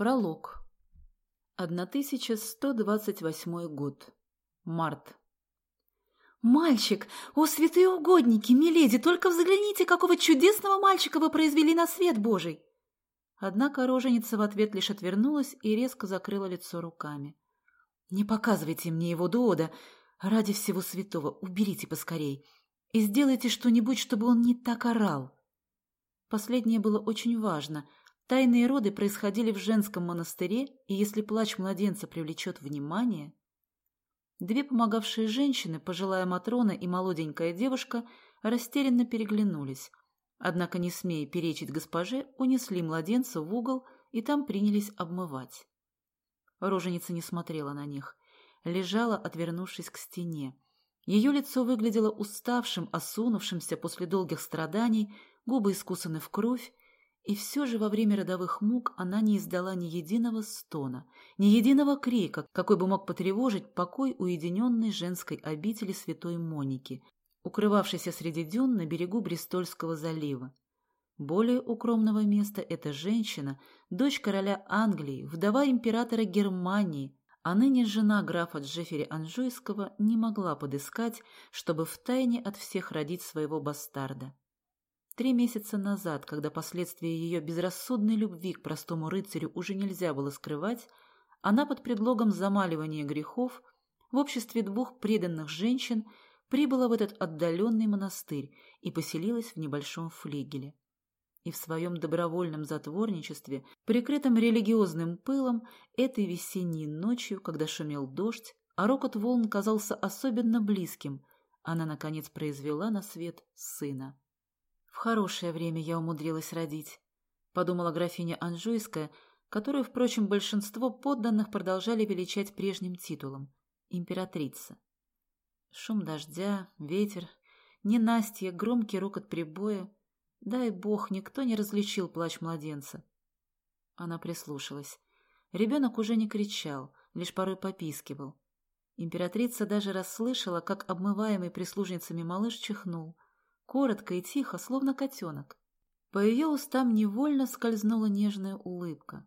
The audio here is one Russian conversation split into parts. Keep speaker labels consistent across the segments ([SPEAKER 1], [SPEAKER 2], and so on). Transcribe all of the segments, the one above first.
[SPEAKER 1] Пролог. 1128 год. Март.
[SPEAKER 2] «Мальчик! О, святые угодники, миледи, только взгляните, какого чудесного мальчика вы произвели на свет Божий!»
[SPEAKER 1] Однако роженица в ответ лишь отвернулась и резко закрыла лицо руками. «Не показывайте мне его Дуода. Ради всего святого уберите поскорей. И сделайте что-нибудь, чтобы он не так орал». Последнее было очень важно — Тайные роды происходили в женском монастыре, и если плач младенца привлечет внимание... Две помогавшие женщины, пожилая Матрона и молоденькая девушка, растерянно переглянулись. Однако, не смея перечить госпоже, унесли младенца в угол и там принялись обмывать. Роженица не смотрела на них. Лежала, отвернувшись к стене. Ее лицо выглядело уставшим, осунувшимся после долгих страданий, губы искусаны в кровь, и все же во время родовых мук она не издала ни единого стона, ни единого крика, какой бы мог потревожить покой уединенной женской обители святой Моники, укрывавшейся среди дюн на берегу Бристольского залива. Более укромного места эта женщина, дочь короля Англии, вдова императора Германии, а ныне жена графа Джеффери Анжуйского, не могла подыскать, чтобы втайне от всех родить своего бастарда. Три месяца назад, когда последствия ее безрассудной любви к простому рыцарю уже нельзя было скрывать, она под предлогом замаливания грехов в обществе двух преданных женщин прибыла в этот отдаленный монастырь и поселилась в небольшом флигеле. И в своем добровольном затворничестве, прикрытом религиозным пылом, этой весенней ночью, когда шумел дождь, а рокот волн казался особенно близким, она, наконец, произвела на свет сына. В хорошее время я умудрилась родить, подумала графиня Анжуйская, которую, впрочем, большинство подданных продолжали величать прежним титулом – императрица. Шум дождя, ветер, ненастье, громкий рокот прибоя. Дай бог, никто не различил плач младенца. Она прислушалась. Ребенок уже не кричал, лишь порой попискивал. Императрица даже расслышала, как обмываемый прислужницами малыш чихнул – коротко и тихо, словно котенок. По ее устам невольно скользнула нежная улыбка.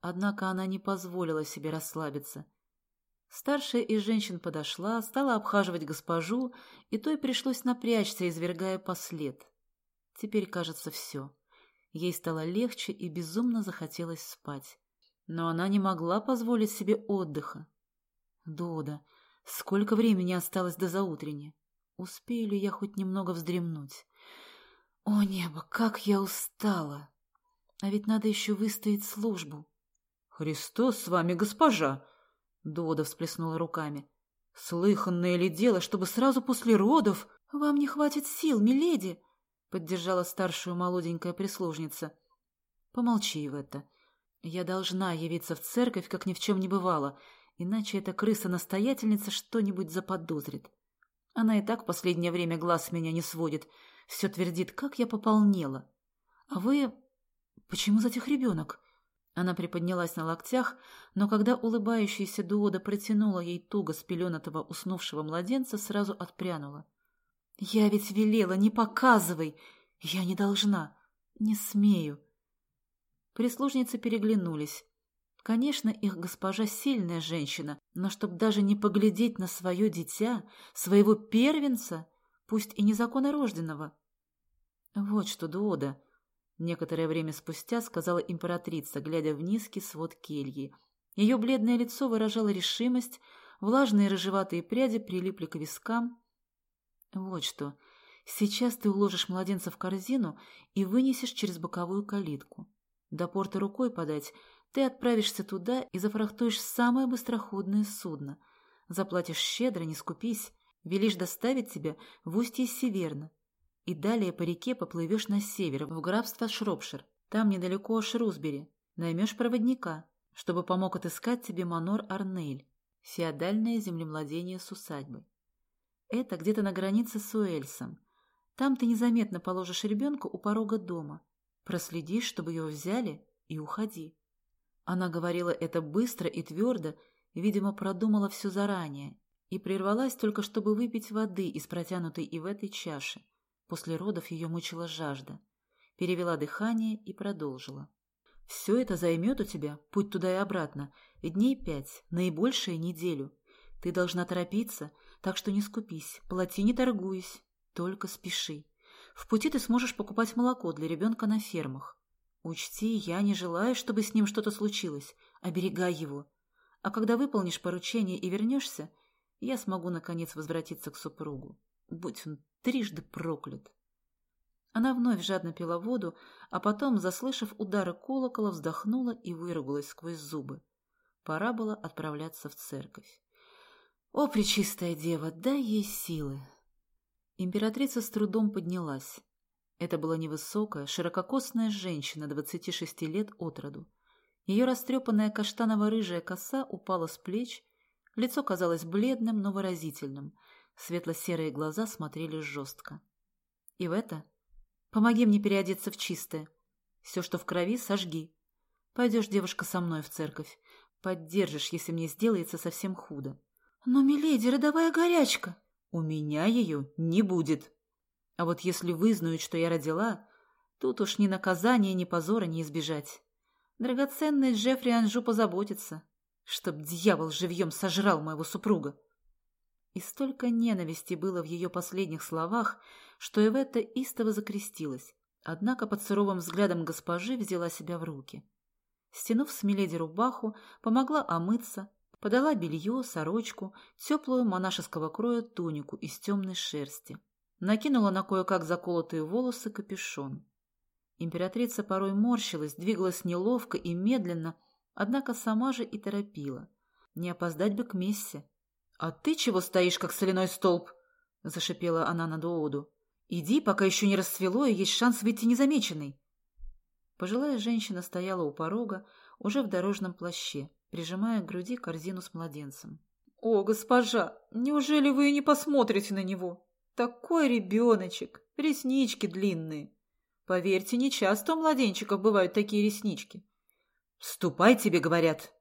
[SPEAKER 1] Однако она не позволила себе расслабиться. Старшая из женщин подошла, стала обхаживать госпожу, и той пришлось напрячься, извергая послед. Теперь, кажется, все. Ей стало легче и безумно захотелось спать. Но она не могла позволить себе отдыха. Дода, сколько времени осталось до заутренней? Успею ли я хоть немного вздремнуть? О, небо, как я устала! А ведь надо еще выстоять службу. — Христос с вами, госпожа! — Дода всплеснула руками. — Слыханное ли дело, чтобы сразу после родов... — Вам не хватит сил, миледи! — поддержала старшую молоденькая прислужница. — Помолчи в это. Я должна явиться в церковь, как ни в чем не бывало, иначе эта крыса-настоятельница что-нибудь заподозрит. Она и так последнее время глаз меня не сводит. Все твердит, как я пополнела. А вы... Почему затих ребенок? Она приподнялась на локтях, но когда улыбающаяся Дуода протянула ей туго спеленатого уснувшего младенца, сразу отпрянула. «Я ведь велела, не показывай! Я не должна, не смею!» Прислужницы переглянулись. Конечно, их госпожа сильная женщина, но чтоб даже не поглядеть на свое дитя, своего первенца, пусть и незаконно рожденного. Вот что, Дуода, некоторое время спустя сказала императрица, глядя в низкий свод кельи. Ее бледное лицо выражало решимость, влажные рыжеватые пряди прилипли к вискам. Вот что, сейчас ты уложишь младенца в корзину и вынесешь через боковую калитку. До порта рукой подать — ты отправишься туда и зафрахтуешь самое быстроходное судно. Заплатишь щедро, не скупись, велишь доставить тебя в устье Северна. И далее по реке поплывешь на север, в графство Шропшир. Там недалеко Шрусбери. Наймешь проводника, чтобы помог отыскать тебе Манор Арнейль, феодальное землемладение с усадьбой. Это где-то на границе с Уэльсом. Там ты незаметно положишь ребенка у порога дома. Проследишь, чтобы его взяли, и уходи. Она говорила это быстро и твердо, видимо, продумала все заранее, и прервалась только, чтобы выпить воды из протянутой и в этой чаше. После родов ее мучила жажда. Перевела дыхание и продолжила. Все это займет у тебя, путь туда и обратно, дней пять, наибольшее неделю. Ты должна торопиться, так что не скупись, плати не торгуясь, только спеши. В пути ты сможешь покупать молоко для ребенка на фермах. Учти, я не желаю, чтобы с ним что-то случилось. Оберегай его. А когда выполнишь поручение и вернешься, я смогу, наконец, возвратиться к супругу. Будь он трижды проклят. Она вновь жадно пила воду, а потом, заслышав удары колокола, вздохнула и выругалась сквозь зубы. Пора было отправляться в церковь. О, пречистая дева, дай ей силы! Императрица с трудом поднялась. Это была невысокая, ширококосная женщина двадцати шести лет от роду. Ее растрепанная каштаново-рыжая коса упала с плеч, лицо казалось бледным, но выразительным, светло-серые глаза смотрели жестко. И в это Помоги мне переодеться в чистое. Все, что в крови, сожги. Пойдешь, девушка, со мной в церковь. Поддержишь, если мне сделается совсем худо. Но, миледи, родовая горячка. У меня ее не будет. А вот если вызнают, что я родила, тут уж ни наказания, ни позора не избежать. Драгоценный Джеффри Анжу позаботится, чтоб дьявол живьем сожрал моего супруга. И столько ненависти было в ее последних словах, что Эветта истово закрестилась, однако под суровым взглядом госпожи взяла себя в руки. Стянув с Миледи рубаху, помогла омыться, подала белье, сорочку, теплую монашеского кроя тунику из темной шерсти. Накинула на кое-как заколотые волосы капюшон. Императрица порой морщилась, двигалась неловко и медленно, однако сама же и торопила. Не опоздать бы к мессе. — А ты чего стоишь, как соляной столб? — зашипела она на Дуоду. Иди, пока еще не расцвело, и есть шанс выйти незамеченной. Пожилая женщина стояла у порога, уже в дорожном плаще, прижимая к груди корзину с младенцем. — О, госпожа, неужели вы не посмотрите на него? Такой ребеночек, реснички длинные. Поверьте, не часто у младенчиков бывают такие реснички. — Ступай, тебе говорят.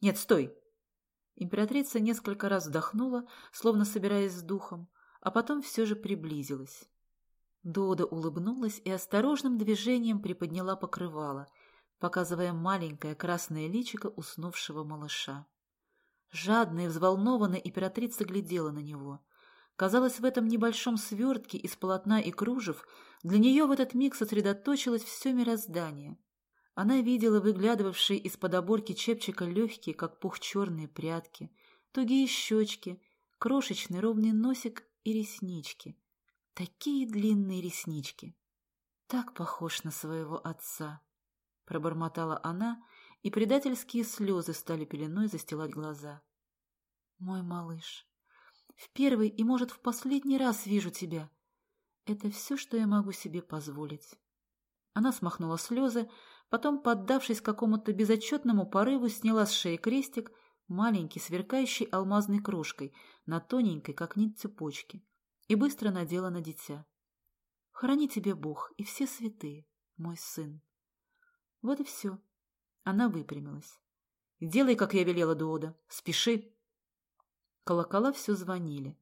[SPEAKER 1] Нет, стой. Императрица несколько раз вдохнула, словно собираясь с духом, а потом все же приблизилась. Дода улыбнулась и осторожным движением приподняла покрывало, показывая маленькое красное личико уснувшего малыша. Жадная и взволнованная императрица глядела на него. Казалось, в этом небольшом свертке из полотна и кружев для нее в этот миг сосредоточилось все мироздание. Она видела выглядывавшие из-под оборки чепчика легкие, как пух черные прятки, тугие щечки, крошечный ровный носик и реснички, Такие длинные реснички. Так похож на своего отца. Пробормотала она, и предательские слезы стали пеленой застилать глаза. Мой малыш, в первый и, может, в последний раз вижу тебя. Это все, что я могу себе позволить. Она смахнула слезы, потом, поддавшись какому-то безотчетному порыву, сняла с шеи крестик, маленький, сверкающий алмазной крошкой, на тоненькой, как нить цепочки и быстро надела на дитя. «Храни тебе Бог и все святые, мой сын». Вот и все. Она выпрямилась. «Делай, как я велела, Дуода. Спеши!» Колокола все звонили.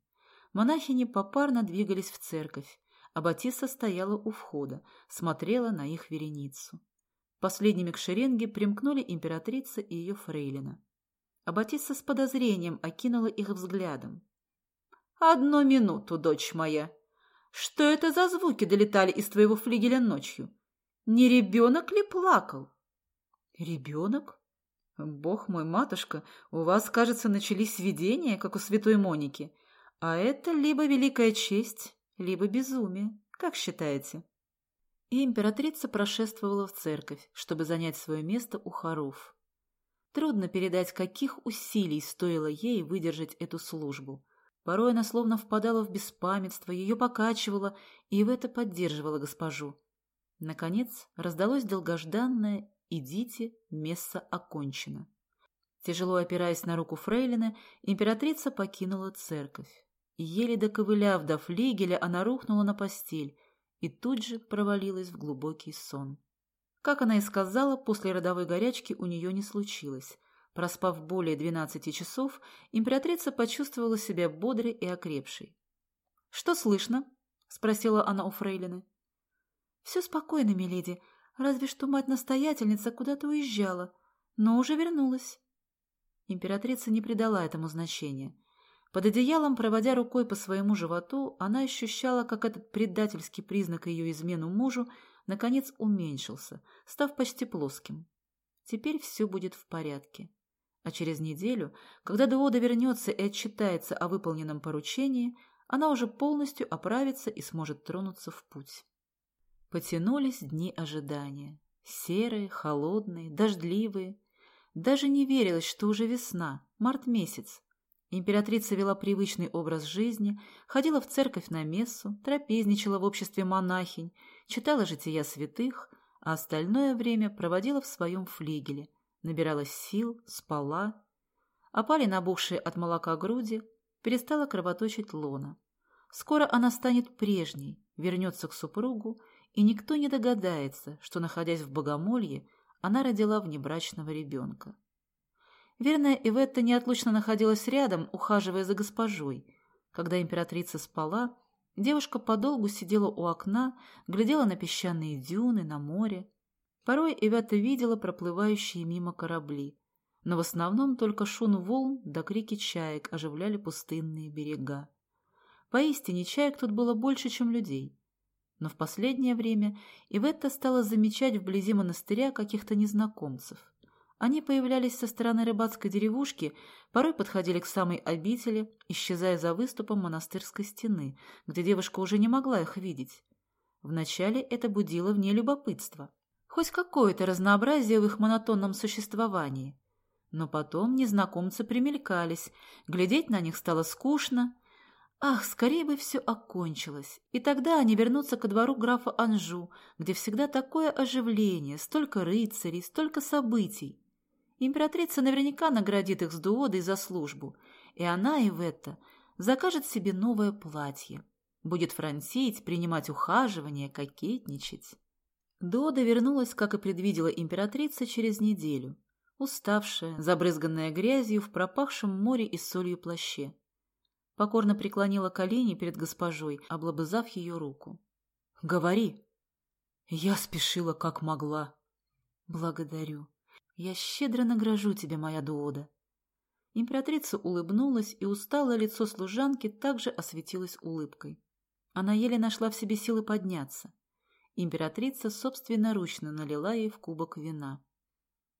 [SPEAKER 1] Монахини попарно двигались в церковь, а Батиса стояла у входа, смотрела на их вереницу. Последними к шеренге примкнули императрица и ее фрейлина. А Батиса с подозрением окинула их взглядом. «Одну минуту, дочь моя. Что это за звуки долетали из твоего флигеля ночью? Не ребенок ли плакал?» «Ребенок? Бог мой, матушка, у вас, кажется, начались видения, как у святой Моники. А это либо великая честь, либо безумие. Как считаете?» И императрица прошествовала в церковь, чтобы занять свое место у хоров. Трудно передать, каких усилий стоило ей выдержать эту службу. Порой она словно впадала в беспамятство, ее покачивала, и в это поддерживала госпожу. Наконец раздалось долгожданное «Идите, месса окончено». Тяжело опираясь на руку фрейлины, императрица покинула церковь. Еле доковыляв до флигеля, она рухнула на постель и тут же провалилась в глубокий сон. Как она и сказала, после родовой горячки у нее не случилось – Проспав более двенадцати часов, императрица почувствовала себя бодрой и окрепшей. — Что слышно? — спросила она у фрейлины. — Все спокойно, миледи.
[SPEAKER 2] Разве что мать-настоятельница куда-то уезжала, но уже вернулась.
[SPEAKER 1] Императрица не придала этому значения. Под одеялом, проводя рукой по своему животу, она ощущала, как этот предательский признак ее измену мужу наконец уменьшился, став почти плоским. Теперь все будет в порядке. А через неделю, когда Дуода вернется и отчитается о выполненном поручении, она уже полностью оправится и сможет тронуться в путь. Потянулись дни ожидания. Серые, холодные, дождливые. Даже не верилось, что уже весна, март месяц. Императрица вела привычный образ жизни, ходила в церковь на мессу, трапезничала в обществе монахинь, читала жития святых, а остальное время проводила в своем флигеле, набиралась сил, спала. Опали набухшие от молока груди, перестала кровоточить лона. Скоро она станет прежней, вернется к супругу, и никто не догадается, что, находясь в богомолье, она родила внебрачного ребенка. Верная Иветта неотлучно находилась рядом, ухаживая за госпожой. Когда императрица спала, Девушка подолгу сидела у окна, глядела на песчаные дюны, на море. Порой Ивята видела проплывающие мимо корабли, но в основном только шум волн да крики чаек оживляли пустынные берега. Поистине чаек тут было больше, чем людей. Но в последнее время Иветта стала замечать вблизи монастыря каких-то незнакомцев. Они появлялись со стороны рыбацкой деревушки, порой подходили к самой обители, исчезая за выступом монастырской стены, где девушка уже не могла их видеть. Вначале это будило в ней любопытство. Хоть какое-то разнообразие в их монотонном существовании. Но потом незнакомцы примелькались, глядеть на них стало скучно. Ах, скорее бы все окончилось, и тогда они вернутся ко двору графа Анжу, где всегда такое оживление, столько рыцарей, столько событий. Императрица наверняка наградит их с дуодой за службу, и она, и это закажет себе новое платье. Будет франсить, принимать ухаживание, кокетничать. Дода вернулась, как и предвидела императрица, через неделю, уставшая, забрызганная грязью в пропахшем море и солью плаще. Покорно преклонила колени перед госпожой, облобызав ее руку. — Говори. — Я спешила, как могла. — Благодарю. Я щедро награжу тебя, моя Дуода. Императрица улыбнулась, и усталое лицо служанки также осветилось улыбкой. Она еле нашла в себе силы подняться. Императрица собственноручно налила ей в кубок вина.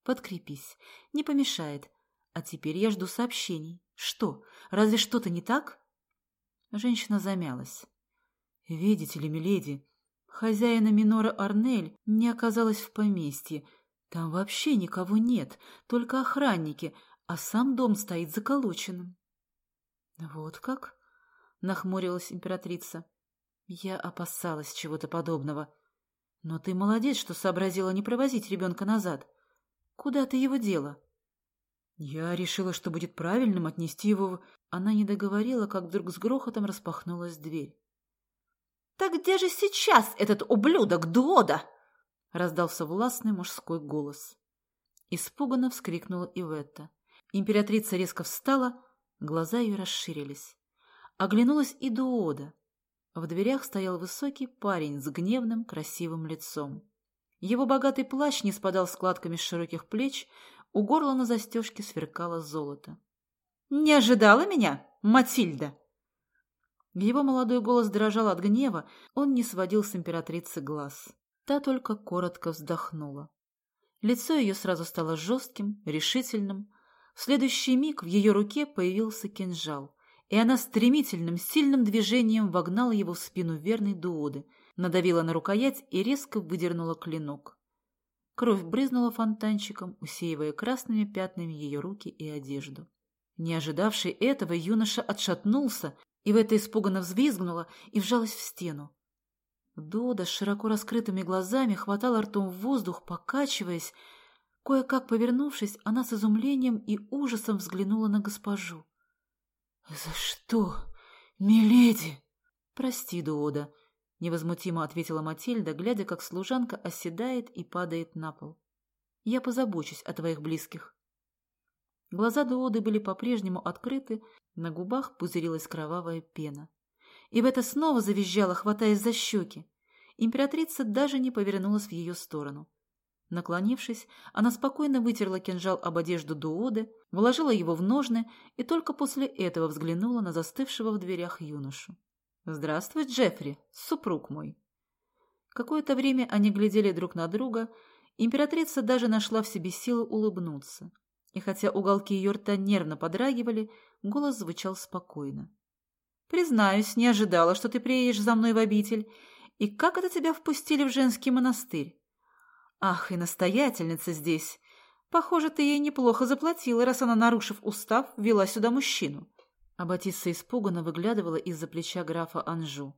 [SPEAKER 1] «Подкрепись, не помешает. А теперь я жду сообщений. Что, разве что-то не так?» Женщина замялась. «Видите ли, миледи, хозяина Минора Арнель не оказалась в поместье, там вообще никого нет, только охранники, а сам дом стоит заколоченным. — Вот как? — нахмурилась императрица. — Я опасалась чего-то подобного. Но ты молодец, что сообразила не провозить ребенка назад. Куда ты его дела? Я решила, что будет правильным отнести его в... Она не договорила, как вдруг с грохотом распахнулась дверь. — Так где же сейчас этот ублюдок Дода? — раздался властный мужской голос. Испуганно вскрикнула Иветта. Императрица резко встала, глаза ее расширились. Оглянулась и Дуода. В дверях стоял высокий парень с гневным, красивым лицом. Его богатый плащ не спадал складками с широких плеч, у горла на застежке сверкало золото. «Не ожидала меня, Матильда?» Его молодой голос дрожал от гнева, он не сводил с императрицы глаз. Та только коротко вздохнула. Лицо ее сразу стало жестким, решительным. В следующий миг в ее руке появился кинжал, и она стремительным, сильным движением вогнала его в спину верной дуоды, надавила на рукоять и резко выдернула клинок. Кровь брызнула фонтанчиком, усеивая красными пятнами ее руки и одежду. Не ожидавший этого, юноша отшатнулся, и в это испуганно взвизгнула и вжалась в стену. Дода с широко раскрытыми глазами хватала ртом в воздух, покачиваясь. Кое-как повернувшись, она с изумлением и ужасом взглянула на госпожу. — За что, миледи? — Прости, Дода, — невозмутимо ответила Матильда, глядя, как служанка оседает и падает на пол. — Я позабочусь о твоих близких. Глаза Дуоды были по-прежнему открыты, на губах пузырилась кровавая пена. И в это снова завизжала, хватаясь за щеки. императрица даже не повернулась в ее сторону. Наклонившись, она спокойно вытерла кинжал об одежду Дуоды, вложила его в ножны и только после этого взглянула на застывшего в дверях юношу. «Здравствуй, Джеффри, супруг мой!» Какое-то время они глядели друг на друга, императрица даже нашла в себе силы улыбнуться. И хотя уголки ее рта нервно подрагивали, голос звучал спокойно. «Признаюсь, не ожидала, что ты приедешь за мной в обитель. И как это тебя впустили в женский монастырь? Ах, и настоятельница здесь. Похоже, ты ей неплохо заплатила, раз она, нарушив устав, вела сюда мужчину. Аббатисса испуганно выглядывала из-за плеча графа Анжу.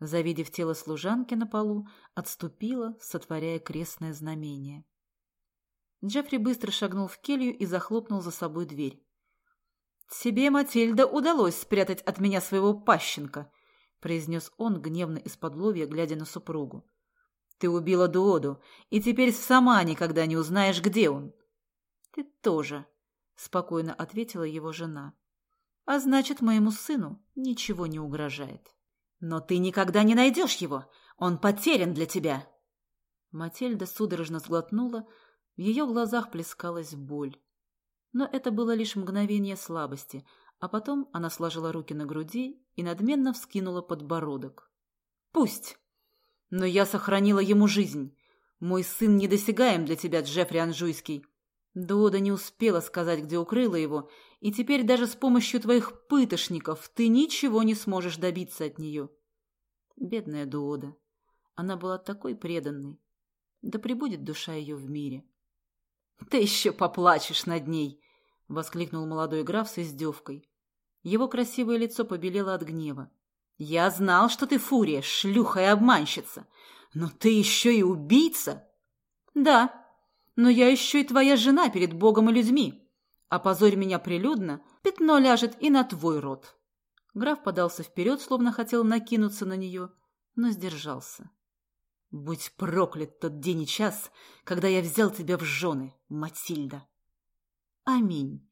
[SPEAKER 1] Завидев тело служанки на полу, отступила, сотворяя крестное знамение. Джеффри быстро шагнул в келью и захлопнул за собой дверь. «Тебе, Матильда, удалось спрятать от меня своего пащенка», — произнес он, гневно из-под глядя на супругу. Ты убила Дуоду, и теперь сама никогда не узнаешь, где он. Ты тоже, спокойно ответила его жена. А значит, моему сыну ничего не угрожает. Но ты никогда не найдешь его. Он потерян для тебя. Матильда судорожно сглотнула, в ее глазах плескалась боль. Но это было лишь мгновение слабости, а потом она сложила руки на груди и надменно вскинула подбородок. «Пусть! Но я сохранила ему жизнь. Мой сын недосягаем для тебя, Джеффри Анжуйский. Дода не успела сказать, где укрыла его, и теперь даже с помощью твоих пытошников ты ничего не сможешь добиться от нее. Бедная Дуода. Она была такой преданной. Да пребудет душа ее в мире. — Ты еще поплачешь над ней! — воскликнул молодой граф с издевкой. Его красивое лицо побелело от гнева. Я знал, что ты фурия, шлюха и обманщица. Но ты еще и убийца? Да, но я еще и твоя жена перед Богом и людьми. Опозорь меня прилюдно, пятно ляжет и на твой род. Граф подался вперед, словно хотел накинуться на нее, но сдержался. Будь проклят тот день и час, когда я взял тебя в жены, Матильда. Аминь.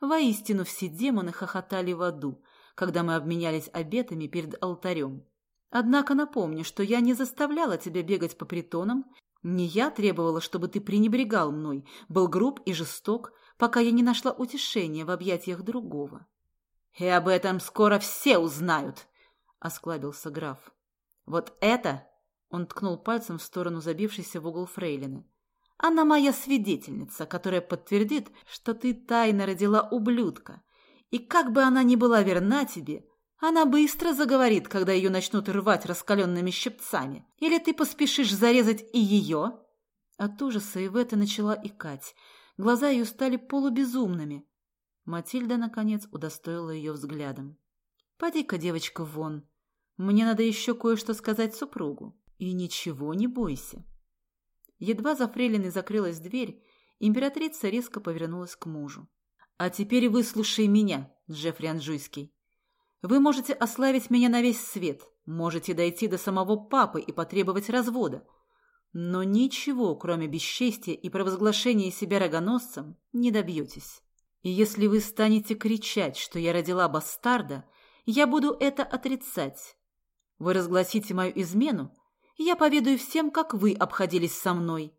[SPEAKER 1] Воистину все демоны хохотали в аду, когда мы обменялись обетами перед алтарем. Однако напомню, что я не заставляла тебя бегать по притонам, не я требовала, чтобы ты пренебрегал мной, был груб и жесток, пока я не нашла утешения в объятиях другого. — И об этом скоро все узнают, — осклабился граф. — Вот это, — он ткнул пальцем в сторону забившейся в угол фрейлины, — она моя свидетельница, которая подтвердит, что ты тайно родила ублюдка, и как бы она ни была верна тебе, она быстро заговорит, когда ее начнут рвать раскаленными щипцами. Или ты поспешишь зарезать и ее?» От ужаса Ивета начала икать. Глаза ее стали полубезумными. Матильда, наконец, удостоила ее взглядом. «Поди-ка, девочка, вон. Мне надо еще кое-что сказать супругу. И ничего не бойся». Едва за фрейлиной закрылась дверь, императрица резко повернулась к мужу. А теперь выслушай меня, Джеффри Анжуйский. Вы можете ославить меня на весь свет, можете дойти до самого папы и потребовать развода, но ничего, кроме бесчестия и провозглашения себя рогоносцем, не добьетесь. И если вы станете кричать, что я родила бастарда, я буду это отрицать. Вы разгласите мою измену, я поведаю всем, как вы обходились со мной.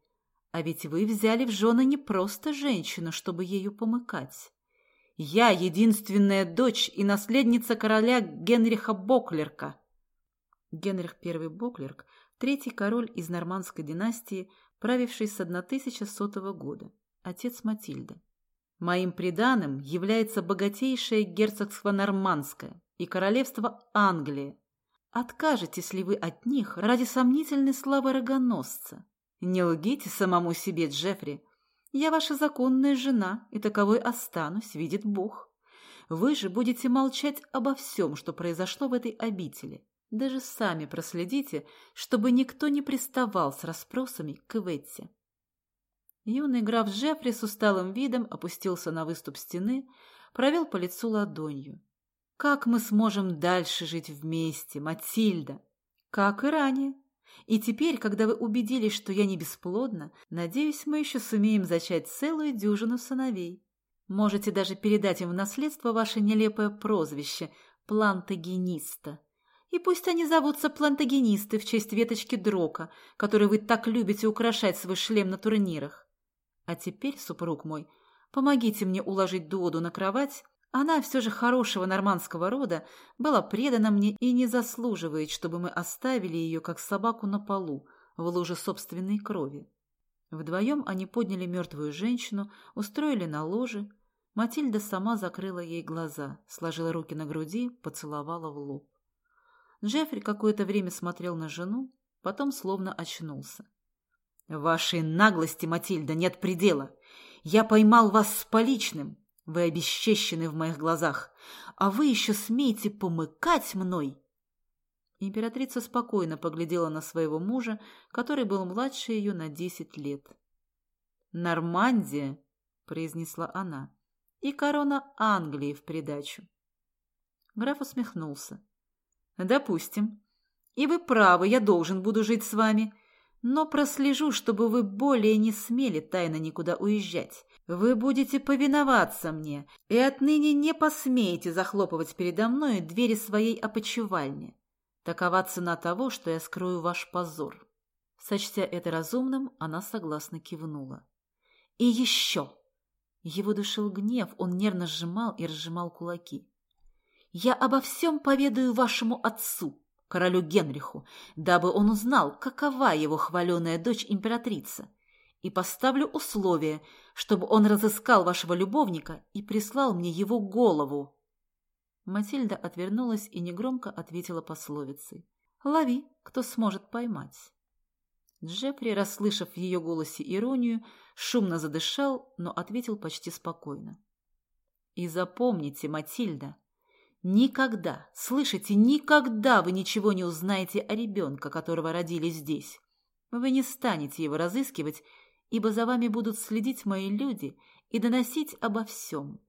[SPEAKER 1] А ведь вы взяли в жены не просто женщину, чтобы ею помыкать. Я единственная дочь и наследница короля Генриха Боклерка. Генрих I Боклерк – третий король из нормандской династии, правивший с 1100 года, отец Матильды. Моим приданым является богатейшее герцогство Нормандское и королевство Англия. Откажетесь ли вы от них ради сомнительной славы рогоносца? Не лгите самому себе, Джеффри, я ваша законная жена, и таковой останусь, видит Бог. Вы же будете молчать обо всем, что произошло в этой обители. Даже сами проследите, чтобы никто не приставал с расспросами к Иветте. Юный граф Джеффри с усталым видом опустился на выступ стены, провел по лицу ладонью. «Как мы сможем дальше жить вместе, Матильда?» «Как и ранее. И теперь, когда вы убедились, что я не бесплодна, надеюсь, мы еще сумеем зачать целую дюжину сыновей. Можете даже передать им в наследство ваше нелепое прозвище – плантагениста. И пусть они зовутся плантагенисты в честь веточки дрока, которой вы так любите украшать свой шлем на турнирах. А теперь, супруг мой, помогите мне уложить Дуоду на кровать. Она все же хорошего нормандского рода, была предана мне и не заслуживает, чтобы мы оставили ее, как собаку на полу, в луже собственной крови. Вдвоем они подняли мертвую женщину, устроили на ложе. Матильда сама закрыла ей глаза, сложила руки на груди, поцеловала в лоб. Джеффри какое-то время смотрел на жену, потом словно очнулся. «Вашей наглости, Матильда, нет предела. Я поймал вас с поличным. Вы обесчещены в моих глазах. А вы еще смеете помыкать мной?» Императрица спокойно поглядела на своего мужа, который был младше ее на десять лет. «Нормандия», — произнесла она, — «и корона Англии в придачу». Граф усмехнулся. Допустим. И вы правы, я должен буду жить с вами. Но прослежу, чтобы вы более не смели тайно никуда уезжать. Вы будете повиноваться мне и отныне не посмеете захлопывать передо мной двери своей опочивальни. Такова цена того, что я скрою ваш позор. Сочтя это разумным, она согласно кивнула. И еще! Его душил гнев, он нервно сжимал и разжимал кулаки. Я обо всем поведаю вашему отцу, королю Генриху, дабы он узнал, какова его хваленая дочь императрица, и поставлю условие, чтобы он разыскал вашего любовника и прислал мне его голову. Матильда отвернулась и негромко ответила пословицей. «Лови, кто сможет поймать». Джеффри, расслышав в ее голосе иронию, шумно задышал, но ответил почти спокойно. «И запомните, Матильда, Никогда, слышите, никогда вы ничего не узнаете о ребенка, которого родили здесь. Вы не станете его разыскивать, ибо за вами будут следить мои люди и доносить обо всем.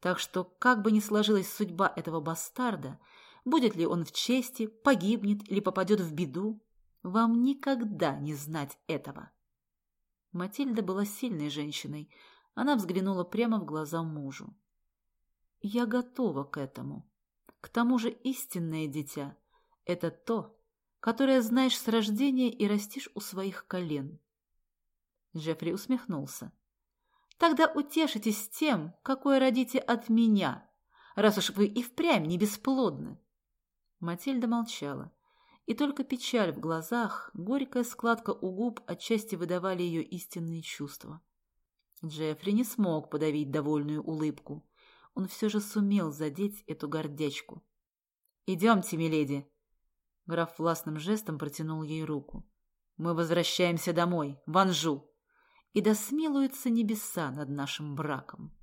[SPEAKER 1] Так что, как бы ни сложилась судьба этого бастарда, будет ли он в чести, погибнет или попадет в беду, вам никогда не знать этого. Матильда была сильной женщиной. Она взглянула прямо в глаза мужу. Я готова к этому. К тому же истинное дитя — это то, которое знаешь с рождения и растишь у своих колен. Джеффри усмехнулся. Тогда утешитесь тем, какое родите от меня, раз уж вы и впрямь не бесплодны. Матильда молчала, и только печаль в глазах, горькая складка у губ отчасти выдавали ее истинные чувства. Джеффри не смог подавить довольную улыбку он все же сумел задеть эту гордячку. «Идемте, миледи!» Граф властным жестом протянул ей руку. «Мы возвращаемся домой, в Анжу, и да смилуются небеса над нашим браком».